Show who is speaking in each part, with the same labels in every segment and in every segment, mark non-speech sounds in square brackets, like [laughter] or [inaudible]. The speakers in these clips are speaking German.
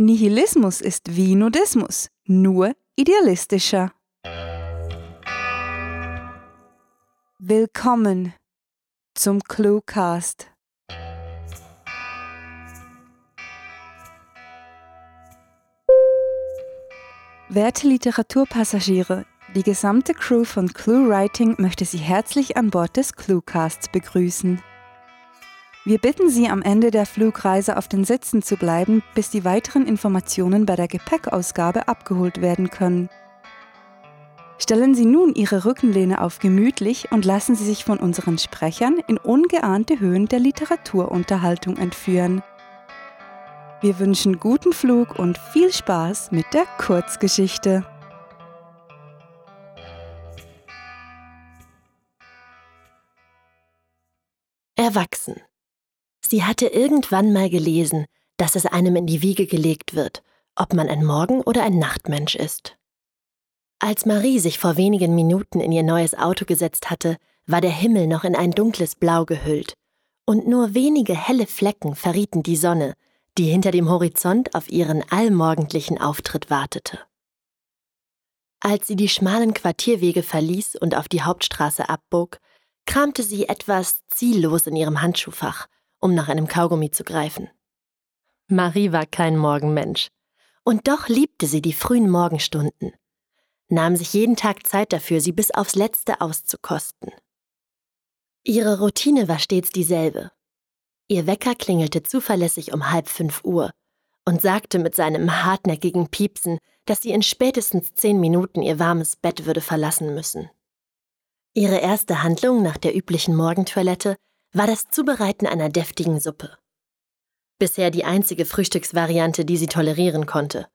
Speaker 1: Nihilismus ist wie Nudismus, nur idealistischer. Willkommen zum Cluecast. Werte Literaturpassagiere, die gesamte Crew von Clue Writing möchte Sie herzlich an Bord des Cluecasts begrüßen. Wir bitten Sie am Ende der Flugreise auf den Sitzen zu bleiben, bis die weiteren Informationen bei der Gepäckausgabe abgeholt werden können. Stellen Sie nun Ihre Rückenlehne auf gemütlich und lassen Sie sich von unseren Sprechern in ungeahnte Höhen der Literaturunterhaltung entführen. Wir wünschen guten Flug und viel Spaß mit der Kurzgeschichte.
Speaker 2: Erwachsen. Sie hatte irgendwann mal gelesen, dass es einem in die Wiege gelegt wird, ob man ein Morgen- oder ein Nachtmensch ist. Als Marie sich vor wenigen Minuten in ihr neues Auto gesetzt hatte, war der Himmel noch in ein dunkles Blau gehüllt, und nur wenige helle Flecken verrieten die Sonne, die hinter dem Horizont auf ihren allmorgendlichen Auftritt wartete. Als sie die schmalen Quartierwege verließ und auf die Hauptstraße abbog, kramte sie etwas ziellos in ihrem Handschuhfach um nach einem Kaugummi zu greifen. Marie war kein Morgenmensch. Und doch liebte sie die frühen Morgenstunden, nahm sich jeden Tag Zeit dafür, sie bis aufs letzte auszukosten. Ihre Routine war stets dieselbe. Ihr Wecker klingelte zuverlässig um halb fünf Uhr und sagte mit seinem hartnäckigen Piepsen, dass sie in spätestens zehn Minuten ihr warmes Bett würde verlassen müssen. Ihre erste Handlung nach der üblichen Morgentoilette war das Zubereiten einer deftigen Suppe. Bisher die einzige Frühstücksvariante, die sie tolerieren konnte,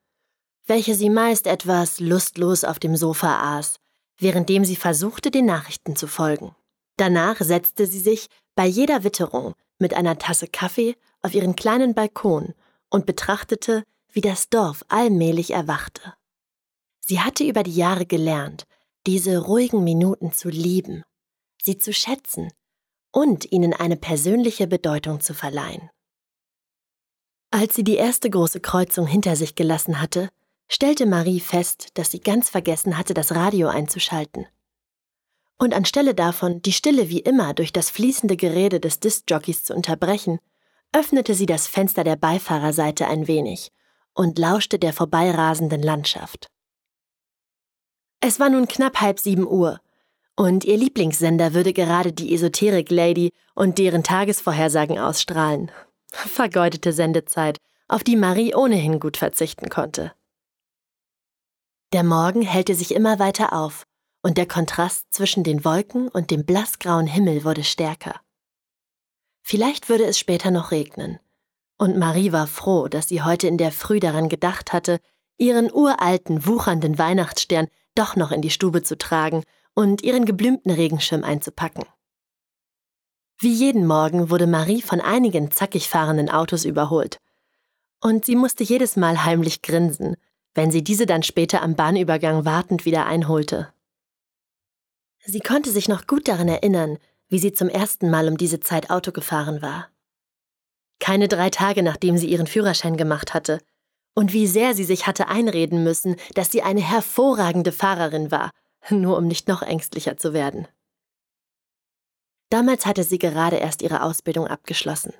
Speaker 2: welche sie meist etwas lustlos auf dem Sofa aß, währenddem sie versuchte, den Nachrichten zu folgen. Danach setzte sie sich bei jeder Witterung mit einer Tasse Kaffee auf ihren kleinen Balkon und betrachtete, wie das Dorf allmählich erwachte. Sie hatte über die Jahre gelernt, diese ruhigen Minuten zu lieben, sie zu schätzen und ihnen eine persönliche Bedeutung zu verleihen. Als sie die erste große Kreuzung hinter sich gelassen hatte, stellte Marie fest, dass sie ganz vergessen hatte, das Radio einzuschalten. Und anstelle davon, die Stille wie immer durch das fließende Gerede des Diskjockeys zu unterbrechen, öffnete sie das Fenster der Beifahrerseite ein wenig und lauschte der vorbeirasenden Landschaft. Es war nun knapp halb sieben Uhr und ihr Lieblingssender würde gerade die Esoterik-Lady und deren Tagesvorhersagen ausstrahlen. Vergeudete Sendezeit, auf die Marie ohnehin gut verzichten konnte. Der Morgen hellte sich immer weiter auf, und der Kontrast zwischen den Wolken und dem blassgrauen Himmel wurde stärker. Vielleicht würde es später noch regnen, und Marie war froh, dass sie heute in der Früh daran gedacht hatte, ihren uralten, wuchernden Weihnachtsstern doch noch in die Stube zu tragen und ihren geblümten Regenschirm einzupacken. Wie jeden Morgen wurde Marie von einigen zackig fahrenden Autos überholt. Und sie musste jedes Mal heimlich grinsen, wenn sie diese dann später am Bahnübergang wartend wieder einholte. Sie konnte sich noch gut daran erinnern, wie sie zum ersten Mal um diese Zeit Auto gefahren war. Keine drei Tage nachdem sie ihren Führerschein gemacht hatte, und wie sehr sie sich hatte einreden müssen, dass sie eine hervorragende Fahrerin war nur um nicht noch ängstlicher zu werden. Damals hatte sie gerade erst ihre Ausbildung abgeschlossen,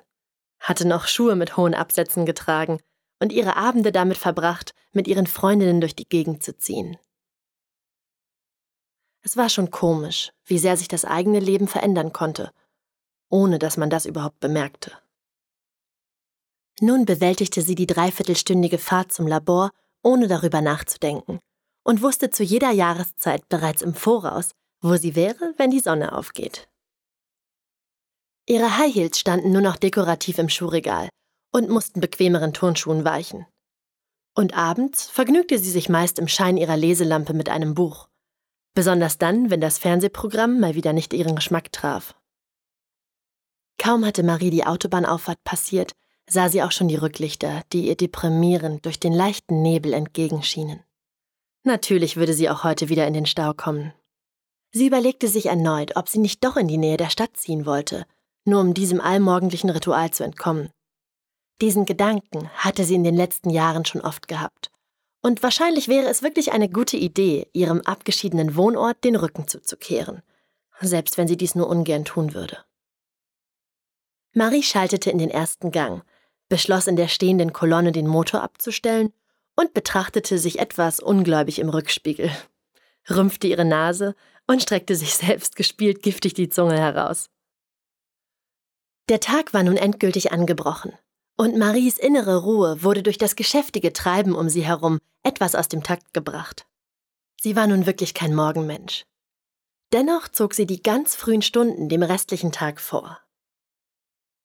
Speaker 2: hatte noch Schuhe mit hohen Absätzen getragen und ihre Abende damit verbracht, mit ihren Freundinnen durch die Gegend zu ziehen. Es war schon komisch, wie sehr sich das eigene Leben verändern konnte, ohne dass man das überhaupt bemerkte. Nun bewältigte sie die dreiviertelstündige Fahrt zum Labor, ohne darüber nachzudenken und wusste zu jeder Jahreszeit bereits im Voraus, wo sie wäre, wenn die Sonne aufgeht. Ihre High Heels standen nur noch dekorativ im Schuhregal und mussten bequemeren Turnschuhen weichen. Und abends vergnügte sie sich meist im Schein ihrer Leselampe mit einem Buch, besonders dann, wenn das Fernsehprogramm mal wieder nicht ihren Geschmack traf. Kaum hatte Marie die Autobahnauffahrt passiert, sah sie auch schon die Rücklichter, die ihr deprimierend durch den leichten Nebel entgegenschienen. Natürlich würde sie auch heute wieder in den Stau kommen. Sie überlegte sich erneut, ob sie nicht doch in die Nähe der Stadt ziehen wollte, nur um diesem allmorgendlichen Ritual zu entkommen. Diesen Gedanken hatte sie in den letzten Jahren schon oft gehabt. Und wahrscheinlich wäre es wirklich eine gute Idee, ihrem abgeschiedenen Wohnort den Rücken zuzukehren, selbst wenn sie dies nur ungern tun würde. Marie schaltete in den ersten Gang, beschloss in der stehenden Kolonne den Motor abzustellen und betrachtete sich etwas ungläubig im Rückspiegel, rümpfte ihre Nase und streckte sich selbst gespielt giftig die Zunge heraus. Der Tag war nun endgültig angebrochen. Und Maries innere Ruhe wurde durch das geschäftige Treiben um sie herum etwas aus dem Takt gebracht. Sie war nun wirklich kein Morgenmensch. Dennoch zog sie die ganz frühen Stunden dem restlichen Tag vor.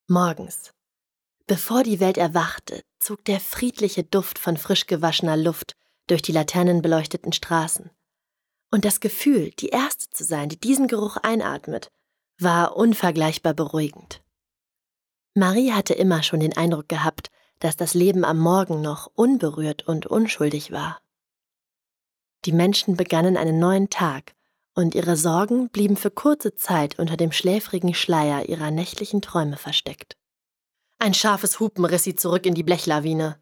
Speaker 2: Morgens. Bevor die Welt erwachte, zog der friedliche Duft von frisch gewaschener Luft durch die laternenbeleuchteten Straßen. Und das Gefühl, die Erste zu sein, die diesen Geruch einatmet, war unvergleichbar beruhigend. Marie hatte immer schon den Eindruck gehabt, dass das Leben am Morgen noch unberührt und unschuldig war. Die Menschen begannen einen neuen Tag, und ihre Sorgen blieben für kurze Zeit unter dem schläfrigen Schleier ihrer nächtlichen Träume versteckt. Ein scharfes Hupen riss sie zurück in die Blechlawine.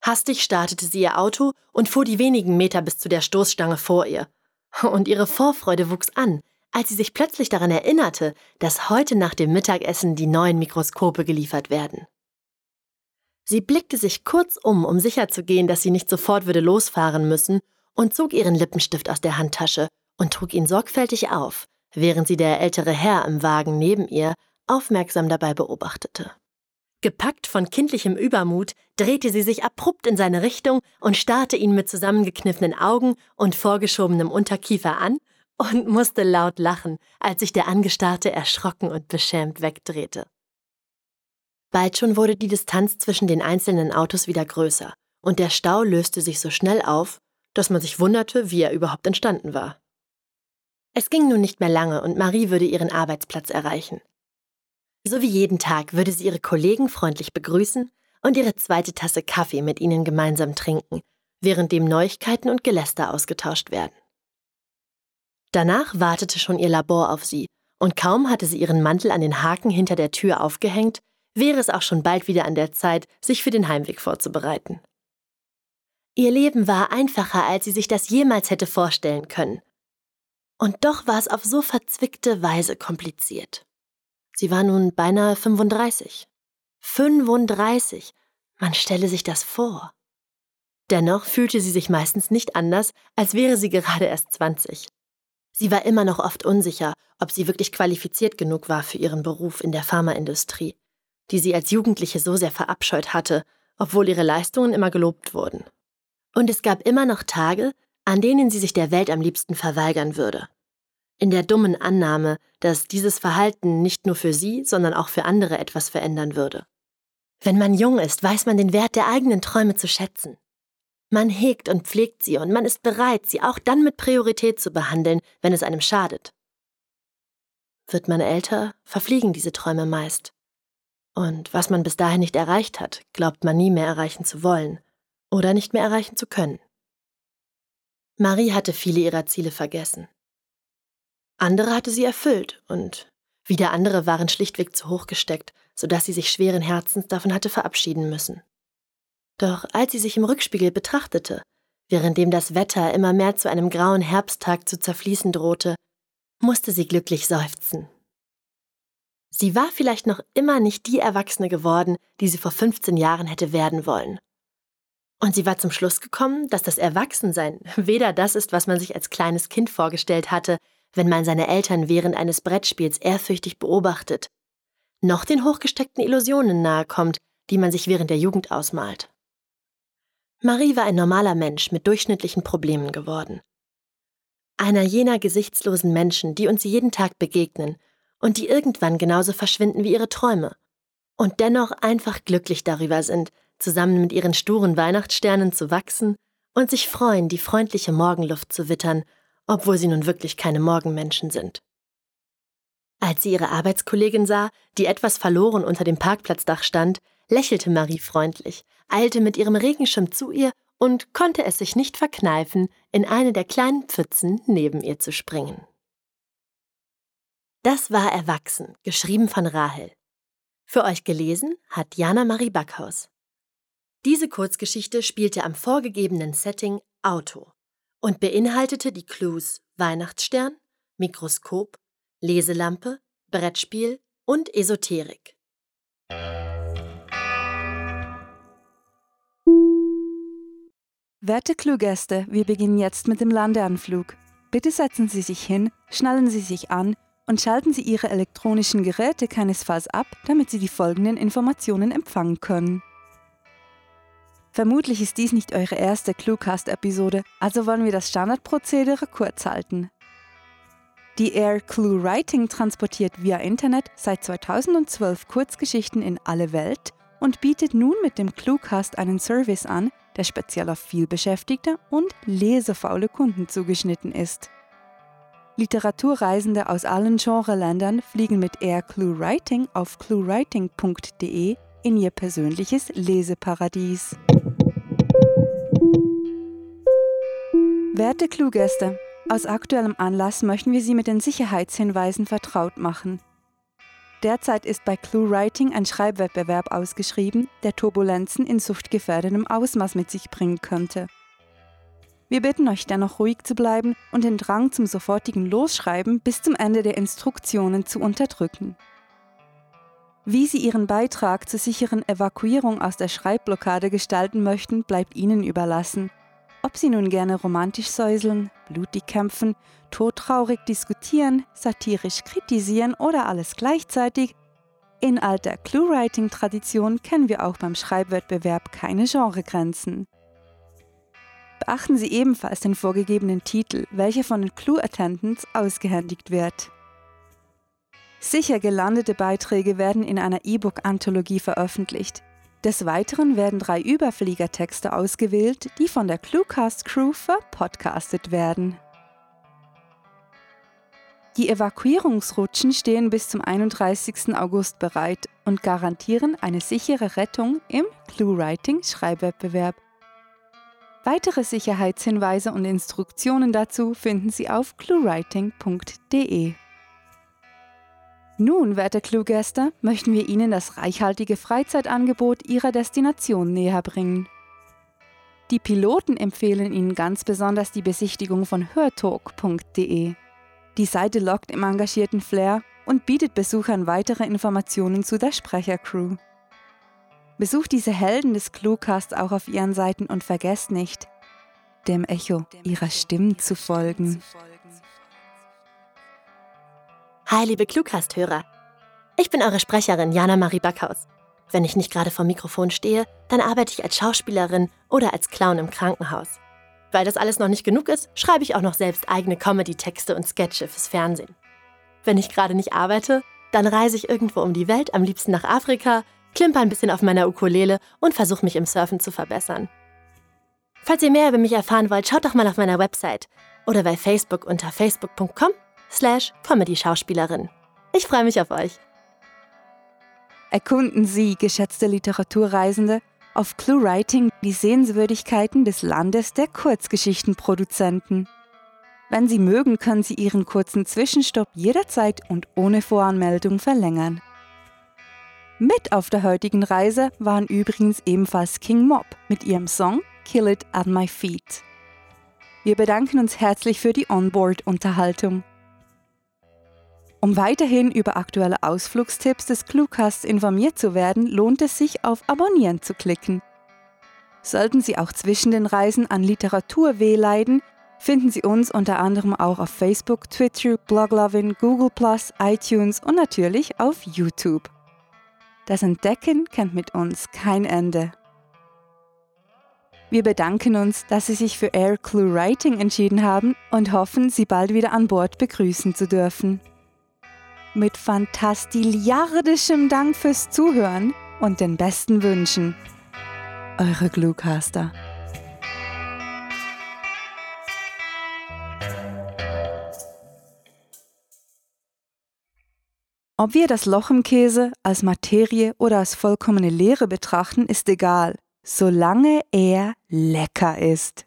Speaker 2: Hastig startete sie ihr Auto und fuhr die wenigen Meter bis zu der Stoßstange vor ihr. Und ihre Vorfreude wuchs an, als sie sich plötzlich daran erinnerte, dass heute nach dem Mittagessen die neuen Mikroskope geliefert werden. Sie blickte sich kurz um, um sicherzugehen, dass sie nicht sofort würde losfahren müssen, und zog ihren Lippenstift aus der Handtasche und trug ihn sorgfältig auf, während sie der ältere Herr im Wagen neben ihr aufmerksam dabei beobachtete. Gepackt von kindlichem Übermut drehte sie sich abrupt in seine Richtung und starrte ihn mit zusammengekniffenen Augen und vorgeschobenem Unterkiefer an und musste laut lachen, als sich der Angestarrte erschrocken und beschämt wegdrehte. Bald schon wurde die Distanz zwischen den einzelnen Autos wieder größer, und der Stau löste sich so schnell auf, dass man sich wunderte, wie er überhaupt entstanden war. Es ging nun nicht mehr lange und Marie würde ihren Arbeitsplatz erreichen. So wie jeden Tag würde sie ihre Kollegen freundlich begrüßen und ihre zweite Tasse Kaffee mit ihnen gemeinsam trinken, währenddem Neuigkeiten und Geläster ausgetauscht werden. Danach wartete schon ihr Labor auf sie, und kaum hatte sie ihren Mantel an den Haken hinter der Tür aufgehängt, wäre es auch schon bald wieder an der Zeit, sich für den Heimweg vorzubereiten. Ihr Leben war einfacher, als sie sich das jemals hätte vorstellen können. Und doch war es auf so verzwickte Weise kompliziert. Sie war nun beinahe 35. 35! Man stelle sich das vor. Dennoch fühlte sie sich meistens nicht anders, als wäre sie gerade erst 20. Sie war immer noch oft unsicher, ob sie wirklich qualifiziert genug war für ihren Beruf in der Pharmaindustrie, die sie als Jugendliche so sehr verabscheut hatte, obwohl ihre Leistungen immer gelobt wurden. Und es gab immer noch Tage, an denen sie sich der Welt am liebsten verweigern würde. In der dummen Annahme, dass dieses Verhalten nicht nur für sie, sondern auch für andere etwas verändern würde. Wenn man jung ist, weiß man den Wert der eigenen Träume zu schätzen. Man hegt und pflegt sie und man ist bereit, sie auch dann mit Priorität zu behandeln, wenn es einem schadet. Wird man älter, verfliegen diese Träume meist. Und was man bis dahin nicht erreicht hat, glaubt man nie mehr erreichen zu wollen oder nicht mehr erreichen zu können. Marie hatte viele ihrer Ziele vergessen. Andere hatte sie erfüllt und wieder andere waren schlichtweg zu hoch gesteckt, sodass sie sich schweren Herzens davon hatte verabschieden müssen. Doch als sie sich im Rückspiegel betrachtete, währenddem das Wetter immer mehr zu einem grauen Herbsttag zu zerfließen drohte, musste sie glücklich seufzen. Sie war vielleicht noch immer nicht die Erwachsene geworden, die sie vor 15 Jahren hätte werden wollen. Und sie war zum Schluss gekommen, dass das Erwachsensein [laughs] weder das ist, was man sich als kleines Kind vorgestellt hatte, wenn man seine Eltern während eines Brettspiels ehrfürchtig beobachtet, noch den hochgesteckten Illusionen nahe kommt, die man sich während der Jugend ausmalt. Marie war ein normaler Mensch mit durchschnittlichen Problemen geworden. Einer jener gesichtslosen Menschen, die uns jeden Tag begegnen und die irgendwann genauso verschwinden wie ihre Träume und dennoch einfach glücklich darüber sind, zusammen mit ihren sturen Weihnachtssternen zu wachsen und sich freuen, die freundliche Morgenluft zu wittern, obwohl sie nun wirklich keine Morgenmenschen sind. Als sie ihre Arbeitskollegin sah, die etwas verloren unter dem Parkplatzdach stand, lächelte Marie freundlich, eilte mit ihrem Regenschirm zu ihr und konnte es sich nicht verkneifen, in eine der kleinen Pfützen neben ihr zu springen. Das war Erwachsen, geschrieben von Rahel. Für euch gelesen hat Jana Marie Backhaus. Diese Kurzgeschichte spielte am vorgegebenen Setting Auto und beinhaltete die Clues Weihnachtsstern, Mikroskop, Leselampe, Brettspiel und Esoterik.
Speaker 1: Werte Cluegäste, wir beginnen jetzt mit dem Landeanflug. Bitte setzen Sie sich hin, schnallen Sie sich an und schalten Sie Ihre elektronischen Geräte keinesfalls ab, damit Sie die folgenden Informationen empfangen können. Vermutlich ist dies nicht eure erste Cluecast-Episode, also wollen wir das Standardprozedere kurz halten. Die Air Clue Writing transportiert via Internet seit 2012 Kurzgeschichten in alle Welt und bietet nun mit dem Cluecast einen Service an, der speziell auf vielbeschäftigte und lesefaule Kunden zugeschnitten ist. Literaturreisende aus allen Genreländern fliegen mit Air Clue Writing auf cluewriting.de in ihr persönliches Leseparadies. Werte Cluegäste, aus aktuellem Anlass möchten wir Sie mit den Sicherheitshinweisen vertraut machen. Derzeit ist bei ClueWriting ein Schreibwettbewerb ausgeschrieben, der Turbulenzen in suchtgefährdetem Ausmaß mit sich bringen könnte. Wir bitten euch dennoch ruhig zu bleiben und den Drang zum sofortigen Losschreiben bis zum Ende der Instruktionen zu unterdrücken. Wie Sie Ihren Beitrag zur sicheren Evakuierung aus der Schreibblockade gestalten möchten, bleibt Ihnen überlassen. Ob Sie nun gerne romantisch säuseln, blutig kämpfen, todtraurig diskutieren, satirisch kritisieren oder alles gleichzeitig, in alter Clue-Writing-Tradition kennen wir auch beim Schreibwettbewerb keine Genregrenzen. Beachten Sie ebenfalls den vorgegebenen Titel, welcher von den Clue Attendants ausgehändigt wird. Sicher gelandete Beiträge werden in einer E-Book-Anthologie veröffentlicht. Des Weiteren werden drei Überfliegertexte ausgewählt, die von der Cluecast Crew verpodcastet werden. Die Evakuierungsrutschen stehen bis zum 31. August bereit und garantieren eine sichere Rettung im ClueWriting-Schreibwettbewerb. Weitere Sicherheitshinweise und Instruktionen dazu finden Sie auf cluewriting.de. Nun, werte Cluegäste, möchten wir Ihnen das reichhaltige Freizeitangebot Ihrer Destination näher bringen. Die Piloten empfehlen Ihnen ganz besonders die Besichtigung von hörtalk.de. Die Seite lockt im engagierten Flair und bietet Besuchern weitere Informationen zu der Sprechercrew. Besucht diese Helden des Cluecasts auch auf ihren Seiten und vergesst nicht, dem Echo ihrer Stimmen zu folgen.
Speaker 2: Hi, liebe Cluecast-Hörer. Ich bin eure Sprecherin Jana Marie Backhaus. Wenn ich nicht gerade vor Mikrofon stehe, dann arbeite ich als Schauspielerin oder als Clown im Krankenhaus. Weil das alles noch nicht genug ist, schreibe ich auch noch selbst eigene Comedy-Texte und Sketche fürs Fernsehen. Wenn ich gerade nicht arbeite, dann reise ich irgendwo um die Welt, am liebsten nach Afrika, klimper ein bisschen auf meiner Ukulele und versuche mich im Surfen zu verbessern. Falls ihr mehr über mich erfahren wollt, schaut doch mal auf meiner Website oder bei Facebook unter facebook.com slash Comedy-Schauspielerin. Ich freue mich auf euch.
Speaker 1: Erkunden Sie, geschätzte Literaturreisende, auf ClueWriting die Sehenswürdigkeiten des Landes der Kurzgeschichtenproduzenten. Wenn Sie mögen, können Sie Ihren kurzen Zwischenstopp jederzeit und ohne Voranmeldung verlängern. Mit auf der heutigen Reise waren übrigens ebenfalls King Mob mit ihrem Song Kill It at My Feet. Wir bedanken uns herzlich für die Onboard-Unterhaltung. Um weiterhin über aktuelle Ausflugstipps des Cluecasts informiert zu werden, lohnt es sich, auf Abonnieren zu klicken. Sollten Sie auch zwischen den Reisen an Literaturweh leiden, finden Sie uns unter anderem auch auf Facebook, Twitter, Bloglovin, Google+, iTunes und natürlich auf YouTube. Das Entdecken kennt mit uns kein Ende. Wir bedanken uns, dass Sie sich für Air Clue Writing entschieden haben und hoffen, Sie bald wieder an Bord begrüßen zu dürfen. Mit fantastiliardischem Dank fürs Zuhören und den besten Wünschen. Eure Gluecaster. Ob wir das Loch im Käse als Materie oder als vollkommene Leere betrachten, ist egal, solange er lecker ist.